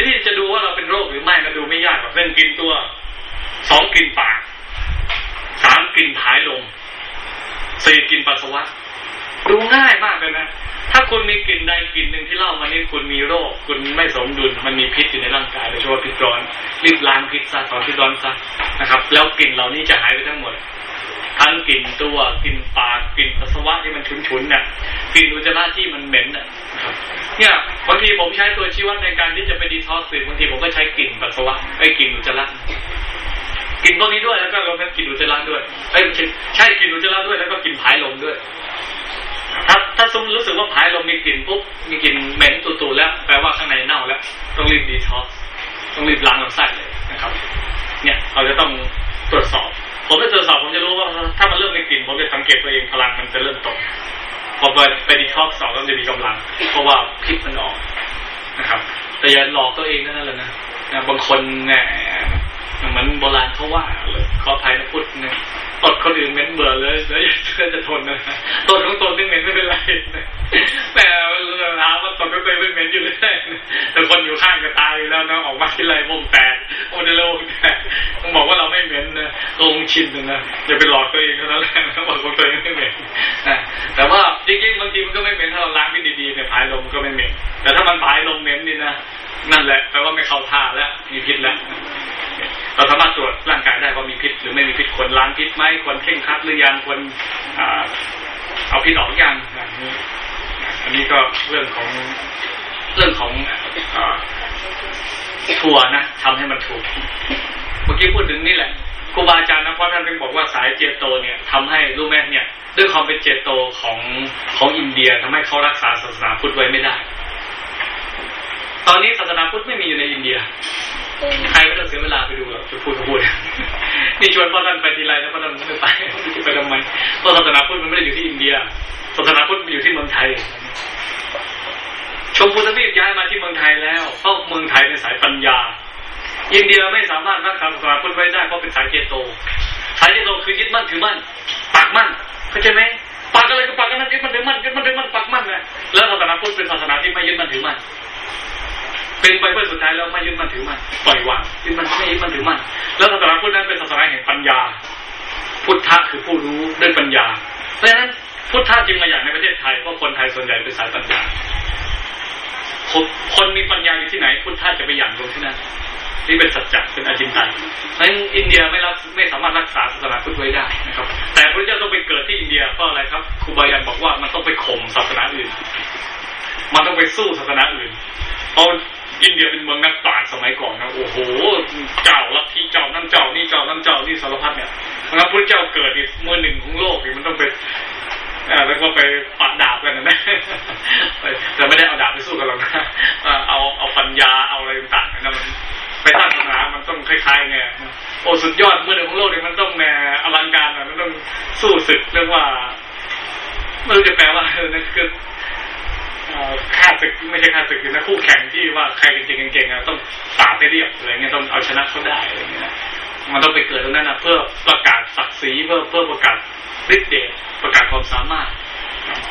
วิธีจะดูว่าเราเป็นโรคหรือไม่มันดูไม่ยากหรอกเรื่องกินตัวสองกินปากสามกินผายลมสี่กินปัสสาวะ ดูง่ายมากเลยนะ ถ้าคุณมีกลิ่นใดกลิ่นหนึ่งที่เล่ามานี่คุณมีโรค คุณไม่สมดุลมันมีพิษอยู่ในร่างกายโดยเฉพาะพิษร้อนรีบล้างพิษซะตอนพิษร้อนซะนะครับ แล้วกลิ่นเหล่านี้จะหายไปทั้งหมด ทั้งกลิ่นตัวกลิ่นปากกลิ่นปัสสาวะที่มันฉุนๆเนี่ยกลิ่นอุจจาระที่มันเหม็นนะนะเนี่ยบางทีผมใช้ตัวชี้วัดในการที่จะไปดีท็อกซ์บางทีผมก็ใช้กลิ่นปัสสาวะไอ้กลิ่นอุจจาระกลิ่นพวกนี้ด้วยแล้วก็รวมทั้งกลิ่นอุจจาระด้วยไอ้ใช่กลิ่นอุจจาระด้วยแล้วก็กลิ่นผายลมด้วยถ้าถ้าสมมติรู้สึกว่าผายลมมีกลิ่นปุ๊บมีกลิ่นเหม็นตุ่ๆแล้วแปลว่าข้างในเน่าแล้ว ต้องรีบดีท็อกซ์ต้องรีบล้างลำไส้เลยนะครับ เนี่ยเราจะต้องตรวจสอบ ผมไปตรวจสอบผมจะรู้ว่า ถ้ามันเริ่มมีกลิ่นผมจะสังเกตตัวเองพลังมันจะเริ่มตกพอไปไปดีท็อกสองก็จะมีกำลัง เพราะว่าพิษมันออกนะครับ แต่อย่าหลอกตัวเองนั่นแหละนะนะบางคนแหมเหมือนโบราณเขาว่าเลยขออภัยนะพูดเนี่ยตดคนอื่นเม็นเบื่อเลยแล้วจะทนนะตดของตนที่เม็นไม่เป็นไร องตัวเองไม่เหม็นอยู่เลยแต่คนอยู่ข้างก็ตายแล้วนะออกมาที่ไรวงแตกโมเดลวงแตกต้องบอกว่าเราไม่เหม็นนะลงชินนะอย่าไปหลอกตัวเองเท่านั้นแหละต้องบอกตัวเองไม่เหม็นนะแต่ว่าจริงๆบางทีมันก็ไม่เหม็นถ้าเราล้างที่ดีๆเนี่ยผายลมก็ไม่เหม็นแต่ถ้ามันผายลมเหม็นนี่นะนั่นแหละแปลว่าไม่เข้าท่าแล้วมีพิษแล้วเราสามารถตรวจร่างกายได้ว่ามีพิษหรือไม่มีพิษควรล้างพิษไหมควรเข่งคัดหรือยังควรเอาพิษออกยังอย่างอันนี้ก็เรื่องของ เรื่องของทัวนะทำให้มันถูก เมื่อกี้พูดถึงนี่แหละครูบาอาจารย์นะเพราะท่านเป็นบอกว่าสายเจโตเนี่ยทำให้รู้ไหมเนี่ย ด้วยความเป็นเจโตของของอินเดียทำให้เขารักษาศาสนาพุทธไว้ไม่ได้ ตอนนี้ศาสนาพุทธไม่มีอยู่ในอินเดียใครไม่ต้องเสียเวลาไปดูหรอกจะพูดก็พูดนี่ชวนพ่อท่านไปทีไรนะพ่อท่านไม่ไปไปทำไมเพราะศาสนาพุทธมันไม่ได้อยู่ที่อินเดียศาสนาพุทธมันอยู่ที่เมืองไทย ชมพูทวีปย้ายมาที่เมืองไทยแล้วเพราะเมืองไทยเป็นสายปัญญา อินเดียไม่สามารถรักษาศาสนาพุทธไว้ได้เพราะเป็นสายเจโต สายเจโตคือยึดมั่นถือมั่นปักมั่นเข้าใจไหมปักอะไรก็ปักกันนั่นยึดมั่นถือมั่นยึดมั่นถือมั่นปักมั่นนะแล้วศาสนาพุทธเป็นศาสนาที่ไม่ยึดมั่นถือมั่นเป็นไปเพื่อสุดท้ายแล้วไม่ยึดมั่นถือมั่นปล่อยวางยึดมั่นไม่ยึดมั่นถือมั่นแล้วศาสนาพุทธนั้นเป็นศาสนาแห่งปัญญา พุทธะคือผู้รู้ด้วยปัญญา เพราะฉะนั้นพุทธะจึงมาอย่างในประเทศไทยเพราะคนไทยส่วนใหญ่เป็นสายปัญญา คนมีปัญญาอยู่ที่ไหน พุทธะจะไปอย่างลงที่นั่นนี่เป็นสัจจะเป็นอจินไตยเพราะฉะนั้นอินเดียไม่รับไม่สามารถรักษาศาสนาพุทธไว้ได้นะครับ แต่พระเจ้าต้องไปเกิดที่อินเดียเพราะอะไรครับครูบายันบอกว่ามันต้องไปข่มศาสนาอื่น มันต้องไปสู้ศาสนาอื่นเพราะอินเดียเป็นเมืองนักปราชญ์สมัยก่อนนะโอ้โหเจ้าลัทธิเจ้านั่นเจ้านี่เจ้านั่นเจ้านี่สารพัดเนี่ยนะครับพระเจ้าเกิดอีกมือหนึ่งของโลกนี่มันต้องไป แล้วก็ไปปัดดาบกันนะแต่ไม่ได้เอาดาบไปสู้กันหรอกนะเอาเอาปัญญาเอาอะไรต่างๆนะมันไปสร้างศาสนามันต้องคล้ายๆไงโอ้สุดยอดเมือหนึ่งของโลกเนี่ยมันต้องแนอลังการนะมันต้องสู้ศึกเรื่องว่าไม่รู้จะแปลว่านั่นคือค่าศึกไม่ใช่ค่าศึกนะคู่แข่งที่ว่าใครเก่งๆเก่งๆต้องปราบให้เรียบอะไรเงี้ยต้องเอาชนะเขาได้อะไรเงี้ยมันต้องไปเกิดตรงนั้นนะเพื่อประกาศศักดิ์ศรีเพื่อเพื่อประกาศ ฤทธิ์เดชประกาศความสามารถ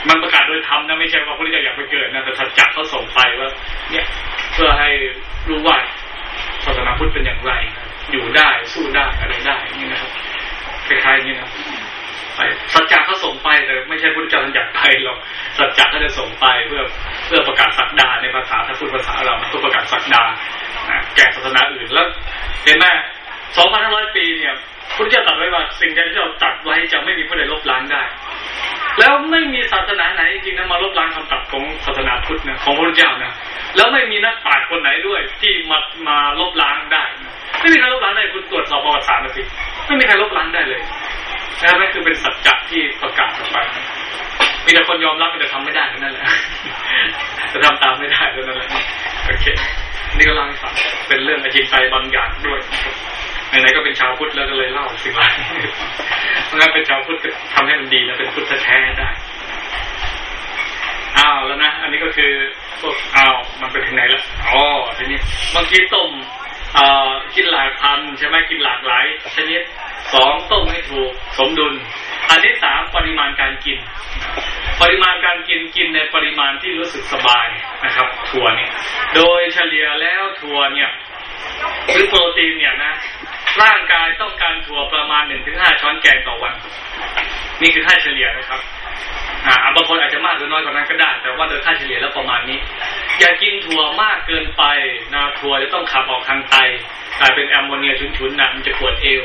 มันประกาศโดยธรรมนะไม่ใช่ว่าพระพุทธเจ้าอยากไปเกิดนะแต่สัจจะเขาส่งไปว่า เนี่ยเพื่อให้รู้ว่าศาสนาพุทธเป็นอย่างไร อยู่ได้สู้ได้อะไรได้นี่นะครับคล้ายๆนี้นะไปสัจจะเขาส่งไปแต่ไม่ใช่พุทธเจ้าท่านอยากไปหรอกสัจจะเขาจะส่งไปเพื่อเพื่อประกาศสักดาในภาษาถ้าพูดภาษาเราเพื่อประกาศสักดาแก่ศาสนาอื่นแล้วเห็นไหมสองพันห้าร้อยปีเนี่ย พุทธเจ้าตรัสไว้ว่าสิ่งใดที่เราตัดไว้จะไม่มีผู้ใดลบล้างได้ แล้วไม่มีศาสนาไหนจริงๆนะมาลบล้างคำตัดของศาสนาพุทธนะของพระพุทธเจ้านะแล้วไม่มีนักปราชญ์คนไหนด้วย ที่มามาลบล้างได้ ไม่มีใครลบล้างได้คุณตรวจสอบประวัติศาสตร์มาสิไม่มีใครลบล้างได้เลยนะนั่นคือเป็นสัจจะที่ประกาศออกไป มีแต่คนยอมรับมีแต่ทำไม่ได้เท่านั้นแหละจะทำตามไม่ได้เท่านั้นแหละโอเค นี่ก็ล่าให้ฟังเป็นเรื่องอจินไตยบางอย่างด้วย ไหนๆก็เป็นชาวพุทธแล้วก็เลยเล่าสิ่งเหล่านี้เพราะงั้นเป็นชาวพุทธทำให้มันดีแล้วเป็นพุทธแท้ได้อ้าวแล้วนะ อันนี้ก็คือพวกอ้าวมันเป็นถึงไหนแล้วอ๋อทีนี้บางทีต้มอ่ากินหลายพันใช่ไหมกินหลากหลายชนิดสองต้มให้ถูกสมดุล อันที่สามปริมาณการกิน ปริมาณการกินกินในปริมาณที่รู้สึกสบายนะครับ ถั่วเนี่ยโดยเฉลี่ยแล้วถั่วเนี่ยหรือโปรตีนเนี่ยนะ ร่างกายต้องการถั่วประมาณหนึ่งถึงห้าช้อนแกงต่อวัน นี่คือค่าเฉลี่ยนะครับอ่าบางคนอาจจะมากหรือน้อยกว่านั้นก็ได้ แต่ว่าโดยค่าเฉลี่ยแล้วประมาณนี้ อย่ากินถั่วมากเกินไปนะถั่วจะต้องขับออกทางไตกลายเป็นแอมโมเนียฉุนๆนะมันจะปวดเอว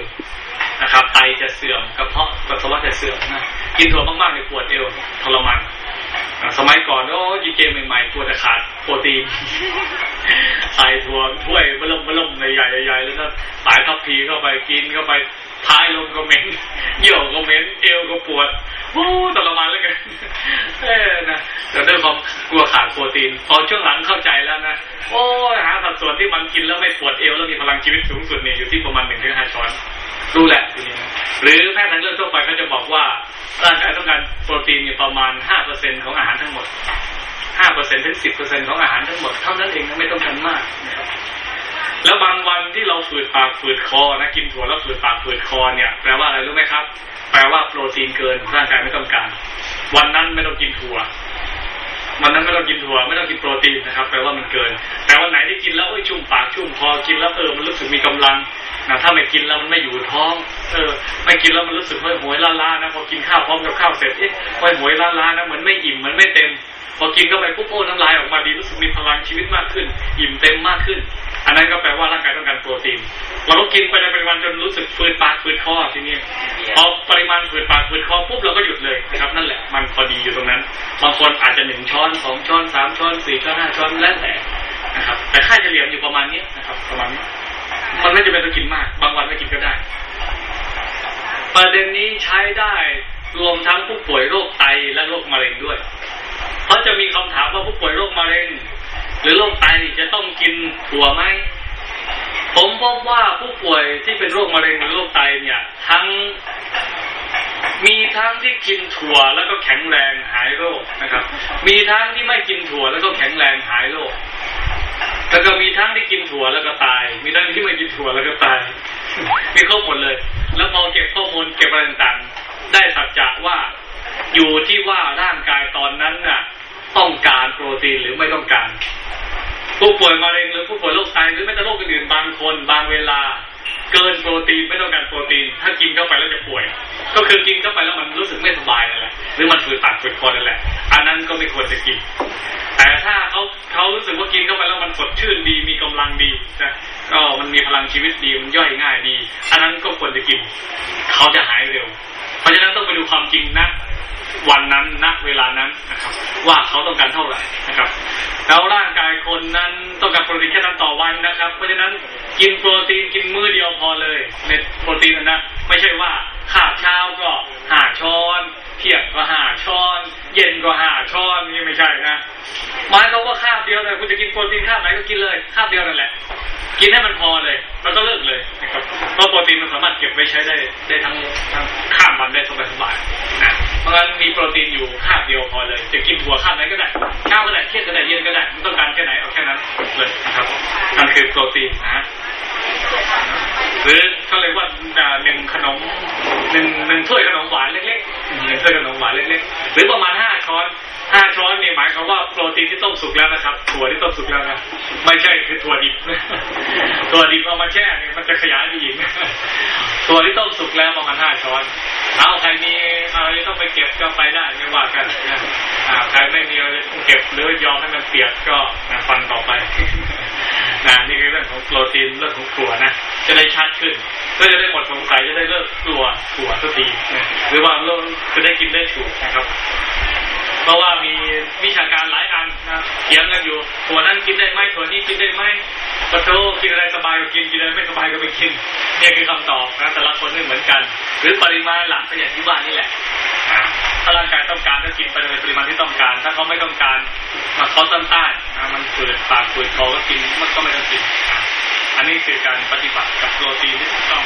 นะครับไตจะเสื่อมกระเพาะปัสสาวะจะเสื่อมนะกินถั่วมากๆในปวดเอวทรมานสมัยก่อนโอ้ยีเกมใหม่ๆตัวจะขาดโปรตีน ใส่ถั่วถ้วยมะล่มมะล่มใหญ่ๆใหญ่แล้วก็สายทัพพีเข้าไปกินเข้าไปพายลมก็เหม็นเยี่ยวก็เหม็นเอวก็ปวดโอ้ทรมานเลยกันเออนะแต่ด้วยความกลัวขาดโปรตีนพอช่วงหลังเข้าใจแล้วนะโอ้หาสัดส่วนที่มันกินแล้วไม่ปวดเอวแล้วมีพลังชีวิตสูงสุดเนี่ยอยู่ที่ประมาณหนึ่งถึงห้าช้อนรู้แหละทีนี้หรือแพทย์ทางเลือกทั่วไปเขาจะบอกว่าร่างกายต้องการโปรตีนอยู่ประมาณห้าเปอร์เซ็นของอาหารทั้งหมด ห้าเปอร์เซ็นถึงสิบเปอร์เซ็นของอาหารทั้งหมดเท่านั้นเองไม่ต้องการมากนะครับแล้วบางวันที่เราฝืดปากฝืดคอนะกินถั่วแล้วฝืดปากฝืดคอเนี่ยแปลว่าอะไรรู้ไหมครับ แปลว่าโปรตีนเกินร่างกายไม่ต้องการ วันนั้นไม่ต้องกินถั่ววันนั้นไม่ต้องกินถั่วไม่ต้องกินโปรตีนนะครับแปลว่ามันเกิน แต่วันไหนที่กินแล้วเอ้ยชุ่มปากชุ่มคอกินแล้วเออมันรู้สึกมีกำลังนะถ้าไม่กินแล้วมันไม่อยู่ท้อง เออ ไม่กินแล้วมันรู้สึกว่าหวยล้าล้านะพอกินข้าวพร้อมกับข้าวเสร็จเอ๊ะหวยล้าล้านะเหมือนไม่อิ่มเหมือนไม่เต็ม พอกินเข้าไปปุ๊บโอ้น้ำลายออกมาดีรู้สึกมีพลังชีวิตมากขึ้น อิ่มเต็มมากขึ้น อันนั้นก็แปลว่าร่างกายต้องการโปรตีน เราก็กินไปในปริมาณจนรู้สึกฝืดปากฝืดคอทีนี้พอปริมาณฝืดปากฝืดคอปุ๊บเราก็หยุดเลยนะครับนั่นแหละมันพอดีอยู่ตรงนั้นบางคนอาจจะหนึ่งช้อนสองช้อนสามช้อนสี่ช้อนห้าช้อนแล้วแต่นะครับ แต่ค่าเฉลี่ยอยู่ประมาณนี้นะครับ ประมาณนี้มันไม่จำเป็นต้องกินมาก บางวันไม่กินก็ได้ ประเด็นนี้ใช้ได้รวมทั้งผู้ป่วยโรคไตและโรคมะเร็งด้วย เพราจะมีคำถามว่าผู้ป่วยโรคมะเร็ง หรือโรคไตจะต้องกินถั่วไหมผมพบว่าผู้ป่วยที่เป็นโรคมะเร็งหรือโรคไตเนี่ย ทั้งมีทั้งที่กินถั่วแล้วก็แข็งแรงหายโรคนะครับ มีทั้งที่ไม่กินถั่วแล้วก็แข็งแรงหายโรคแล้วก็มีทั้งที่กินถั่วแล้วก็ตาย มีทั้งที่ไม่กินถั่วแล้วก็ตาย มีครบหมดเลย แล้วพอเก็บข้อมูลเก็บอะไรต่างๆได้สัจจะว่าอยู่ที่ว่าร่างกายตอนนั้นน่ะ ต้องการโปรตีนหรือไม่ต้องการ ผู้ป่วยมะเร็งหรือผู้ป่วยโรคไตหรือแม้แต่โรคอื่นบางคน บางเวลา เกินโปรตีนไม่ต้องการโปรตีน ถ้ากินเข้าไปแล้วจะป่วย ก็คือกินเข้าไปแล้วมันรู้สึกไม่สบายนั่นแหละหรือมันฝืดปากฝืดคอนั่นแหละ อันนั้นก็ไม่ควรจะกิน แต่ถ้าเขาเขารู้สึกว่ากินเข้าไปแล้วมันสดชื่นดีมีกำลังดีนะก็มันมีพลังชีวิตดีมันย่อยง่ายดี อันนั้นก็ควรจะกิน เขาจะหายเร็ว เพราะฉะนั้นต้องไปดูความจริงนะ วันนั้นณเวลานั้นนะครับ ว่าเขาต้องการเท่าไหร่นะครับ แล้วร่างกายคนนั้นต้องการโปรตีนแค่นั้นต่อวันนะครับ เพราะฉะนั้นกินโปรตีนกินมื้อเดียวพอเลยเม็ดโปรตีนนะไม่ใช่ว่าข้าวเช้าก็ห้าช้อนเที่ยงก็ห้าช้อน เย็นก็ห้าช้อนนี่ไม่ใช่นะหมายความว่าข้าวเดียวเลยคุณจะกินโปรตีนข้าวไหนก็กินเลยข้าวเดียวนั่นแหละ กินให้มันพอเลย แล้วก็เลิกเลยนะครับเพราะโปรตีนมันสามารถเก็บไว้ใช้ได้ได้ทั้งทั้งข้ามวันได้สบายๆ เพราะฉะนั้นมีโปรตีนอยู่ข้าวเดียวพอเลย จะกินถั่วข้าวไหนก็ได้เช้าก็ได้เที่ยงก็ได้เย็นก็ได้ไม่ต้องการแค่ไหนเอาแค่นั้นเลยนะครับนั่นคือโปรตีนนะหรือเขาเรียกว่าหนึ่งขนมหนึ่งหนึ่งถ้วยขนมหวานเล็กๆหนึ่งถ้วยขนมหวานเล็กๆ หรือประมาณห้าช้อนห้าช้อนนี่หมายความว่าโปรตีนที่ต้มสุกแล้วนะครับถั่วที่ต้มสุกแล้วนะไม่ใช่คือถั่วดิบถั่วดิบเอามาแช่เนี่ยมันจะขยายไปอีกถั่วที่ต้มสุกแล้วประมาณห้าช้อน เอาใครมีอะไรต้องไปเก็บก็ไปได้ไม่ว่ากันนะอ่าใครไม่มีอะไรต้องเก็บหรือยอมให้มันเปียกก็ฟันต่อไปนะนี่คือเรื่องของโปรตีนเรื่องของตัวนะจะได้ชัดขึ้นก็จะได้หมดสงสัยจะได้เลิกกลัวตัวสักทีหรือว่าเลิกจะได้กินได้ถูกนะครับ เพราะว่ามีวิชาการหลายอันนะเถียงกันอยู่ถั่วนั้นกินได้ไหมถั่วนี้กินได้ไหมปะโถกินอะไรสบายก็กินกินอะไรไม่สบายก็ไม่กินเนี่ยคือคำตอบนะแต่ละคนไม่เหมือนกัน หรือปริมาณหลักก็อย่างที่ว่านี่แหละถ้าร่างกายต้องการก็กินไปในปริมาณที่ต้องการ ถ้าเขาไม่ต้องการมาเขาต้านต้านมันฝืดปากฝืดคอก็กินมันก็ไม่ต้องกิน อันนี้คือการปฏิบัติกับโปรตีนที่ถูกต้อง